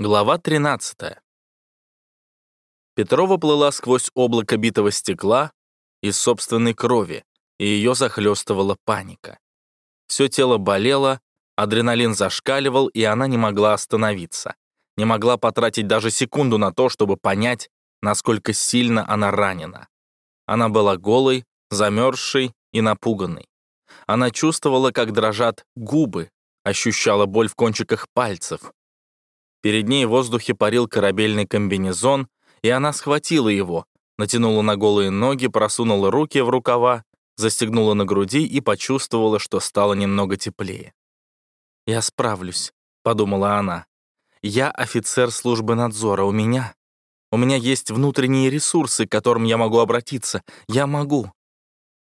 Глава 13. Петрова плыла сквозь облако битого стекла из собственной крови, и ее захлестывала паника. Все тело болело, адреналин зашкаливал, и она не могла остановиться. Не могла потратить даже секунду на то, чтобы понять, насколько сильно она ранена. Она была голой, замерзшей и напуганной. Она чувствовала, как дрожат губы, ощущала боль в кончиках пальцев, Перед ней в воздухе парил корабельный комбинезон, и она схватила его, натянула на голые ноги, просунула руки в рукава, застегнула на груди и почувствовала, что стало немного теплее. «Я справлюсь», — подумала она. «Я офицер службы надзора, у меня... У меня есть внутренние ресурсы, к которым я могу обратиться. Я могу».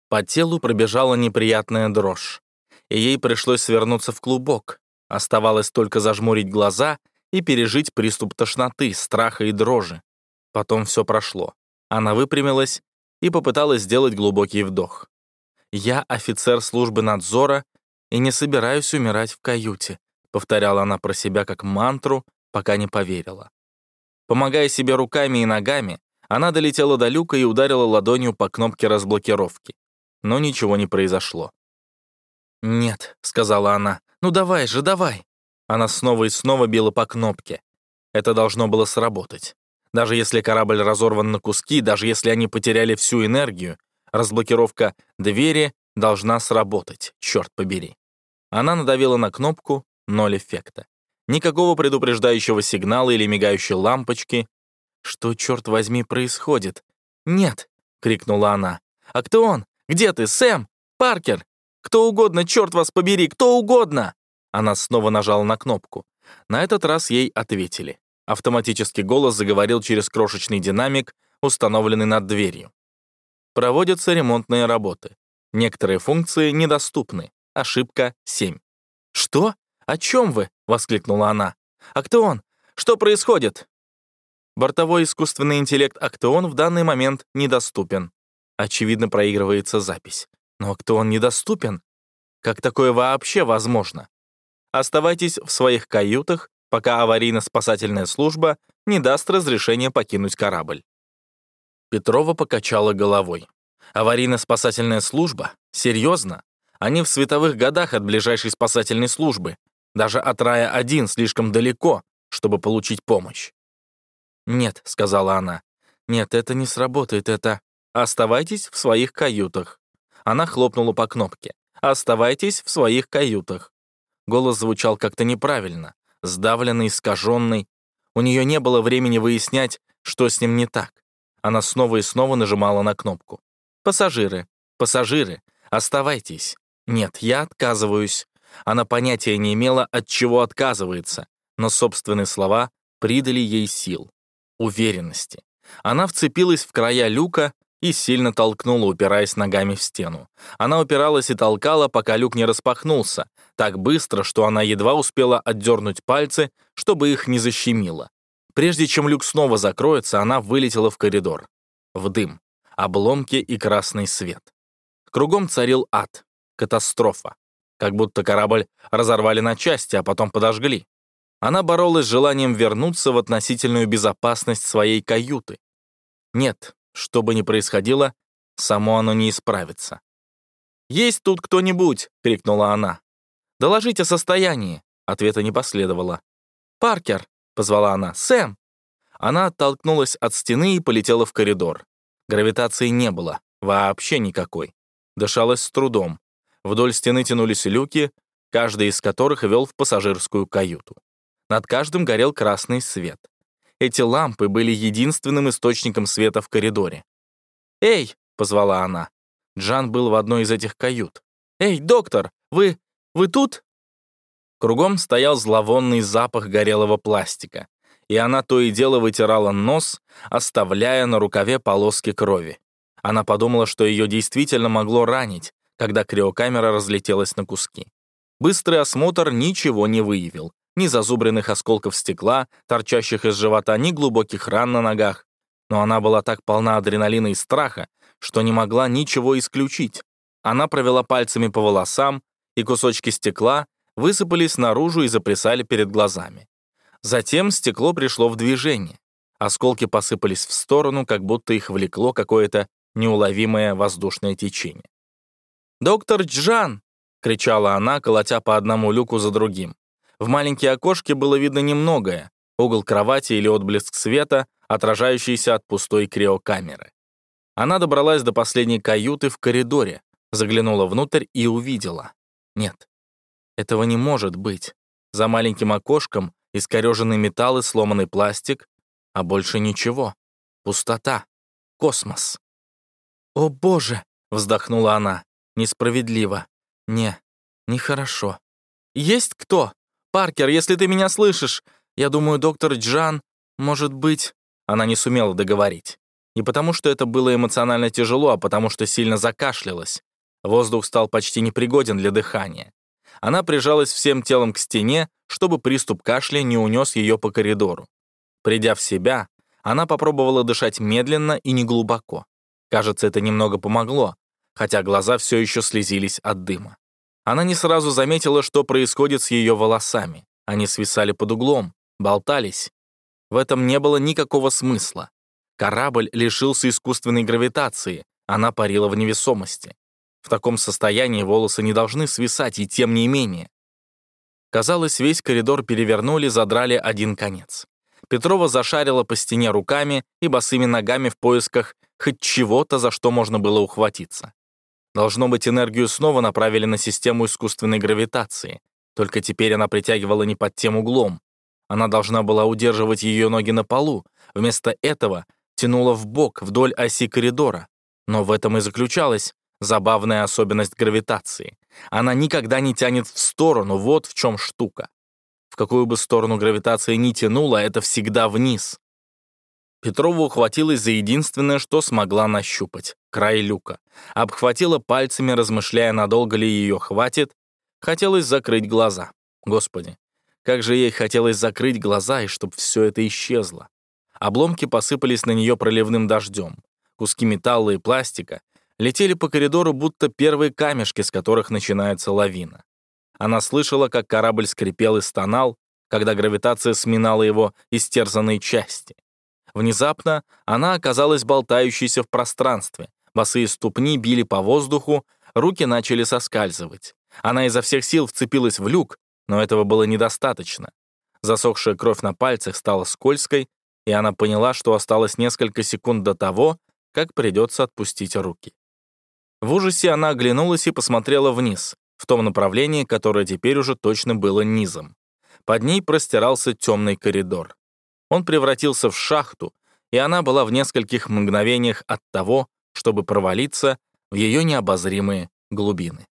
По телу пробежала неприятная дрожь, и ей пришлось свернуться в клубок. Оставалось только зажмурить глаза и пережить приступ тошноты, страха и дрожи. Потом все прошло. Она выпрямилась и попыталась сделать глубокий вдох. «Я офицер службы надзора и не собираюсь умирать в каюте», повторяла она про себя как мантру, пока не поверила. Помогая себе руками и ногами, она долетела до люка и ударила ладонью по кнопке разблокировки. Но ничего не произошло. «Нет», — сказала она, — «ну давай же, давай». Она снова и снова била по кнопке. Это должно было сработать. Даже если корабль разорван на куски, даже если они потеряли всю энергию, разблокировка двери должна сработать, черт побери. Она надавила на кнопку, ноль эффекта. Никакого предупреждающего сигнала или мигающей лампочки. Что, черт возьми, происходит? «Нет!» — крикнула она. «А кто он? Где ты, Сэм? Паркер? Кто угодно, черт вас побери, кто угодно!» Она снова нажала на кнопку. На этот раз ей ответили. Автоматический голос заговорил через крошечный динамик, установленный над дверью. Проводятся ремонтные работы. Некоторые функции недоступны. Ошибка 7. «Что? О чем вы?» — воскликнула она. «Актеон! Что происходит?» Бортовой искусственный интеллект Актеон в данный момент недоступен. Очевидно, проигрывается запись. Но Актеон недоступен? Как такое вообще возможно? Оставайтесь в своих каютах, пока аварийно-спасательная служба не даст разрешения покинуть корабль. Петрова покачала головой. Аварийно-спасательная служба? Серьезно? Они в световых годах от ближайшей спасательной службы. Даже от рая-1 слишком далеко, чтобы получить помощь. «Нет», — сказала она. «Нет, это не сработает, это...» «Оставайтесь в своих каютах». Она хлопнула по кнопке. «Оставайтесь в своих каютах». Голос звучал как-то неправильно, сдавленный, искаженный. У нее не было времени выяснять, что с ним не так. Она снова и снова нажимала на кнопку. «Пассажиры, пассажиры, оставайтесь. Нет, я отказываюсь». Она понятия не имела, от чего отказывается, но собственные слова придали ей сил, уверенности. Она вцепилась в края люка и сильно толкнула, упираясь ногами в стену. Она упиралась и толкала, пока люк не распахнулся, так быстро, что она едва успела отдернуть пальцы, чтобы их не защемило. Прежде чем люк снова закроется, она вылетела в коридор. В дым, обломки и красный свет. Кругом царил ад, катастрофа. Как будто корабль разорвали на части, а потом подожгли. Она боролась с желанием вернуться в относительную безопасность своей каюты. Нет, что бы ни происходило, само оно не исправится. «Есть тут кто-нибудь?» — крикнула она. «Доложите о состоянии». Ответа не последовало. «Паркер!» — позвала она. «Сэм!» Она оттолкнулась от стены и полетела в коридор. Гравитации не было, вообще никакой. Дышалась с трудом. Вдоль стены тянулись люки, каждый из которых вел в пассажирскую каюту. Над каждым горел красный свет. Эти лампы были единственным источником света в коридоре. «Эй!» — позвала она. Джан был в одной из этих кают. «Эй, доктор, вы... вы тут?» Кругом стоял зловонный запах горелого пластика, и она то и дело вытирала нос, оставляя на рукаве полоски крови. Она подумала, что ее действительно могло ранить, когда криокамера разлетелась на куски. Быстрый осмотр ничего не выявил ни зазубренных осколков стекла, торчащих из живота, ни глубоких ран на ногах. Но она была так полна адреналина и страха, что не могла ничего исключить. Она провела пальцами по волосам, и кусочки стекла высыпались наружу и заплясали перед глазами. Затем стекло пришло в движение. Осколки посыпались в сторону, как будто их влекло какое-то неуловимое воздушное течение. «Доктор Джан!» — кричала она, колотя по одному люку за другим. В маленькие окошки было видно немногое, угол кровати или отблеск света, отражающийся от пустой криокамеры. Она добралась до последней каюты в коридоре, заглянула внутрь и увидела. Нет, этого не может быть. За маленьким окошком искореженный металл и сломанный пластик, а больше ничего. Пустота. Космос. «О, Боже!» — вздохнула она. «Несправедливо. Не, нехорошо. Есть кто? Паркер, если ты меня слышишь, я думаю, доктор Джан, может быть...» Она не сумела договорить. Не потому, что это было эмоционально тяжело, а потому, что сильно закашлялась. Воздух стал почти непригоден для дыхания. Она прижалась всем телом к стене, чтобы приступ кашля не унес ее по коридору. Придя в себя, она попробовала дышать медленно и неглубоко. Кажется, это немного помогло, хотя глаза все еще слезились от дыма. Она не сразу заметила, что происходит с ее волосами. Они свисали под углом, болтались. В этом не было никакого смысла. Корабль лишился искусственной гравитации, она парила в невесомости. В таком состоянии волосы не должны свисать, и тем не менее. Казалось, весь коридор перевернули, задрали один конец. Петрова зашарила по стене руками и босыми ногами в поисках хоть чего-то, за что можно было ухватиться. Должно быть, энергию снова направили на систему искусственной гравитации. Только теперь она притягивала не под тем углом. Она должна была удерживать ее ноги на полу. Вместо этого тянула в бок вдоль оси коридора. Но в этом и заключалась забавная особенность гравитации. Она никогда не тянет в сторону, вот в чем штука. В какую бы сторону гравитация ни тянула, это всегда вниз. Петрова ухватилась за единственное, что смогла нащупать — край люка. Обхватила пальцами, размышляя, надолго ли ее хватит. Хотелось закрыть глаза. Господи, как же ей хотелось закрыть глаза, и чтобы все это исчезло. Обломки посыпались на нее проливным дождем. Куски металла и пластика летели по коридору, будто первые камешки, с которых начинается лавина. Она слышала, как корабль скрипел и стонал, когда гравитация сминала его истерзанные части. Внезапно она оказалась болтающейся в пространстве. Босые ступни били по воздуху, руки начали соскальзывать. Она изо всех сил вцепилась в люк, но этого было недостаточно. Засохшая кровь на пальцах стала скользкой, и она поняла, что осталось несколько секунд до того, как придется отпустить руки. В ужасе она оглянулась и посмотрела вниз, в том направлении, которое теперь уже точно было низом. Под ней простирался темный коридор. Он превратился в шахту, и она была в нескольких мгновениях от того, чтобы провалиться в ее необозримые глубины.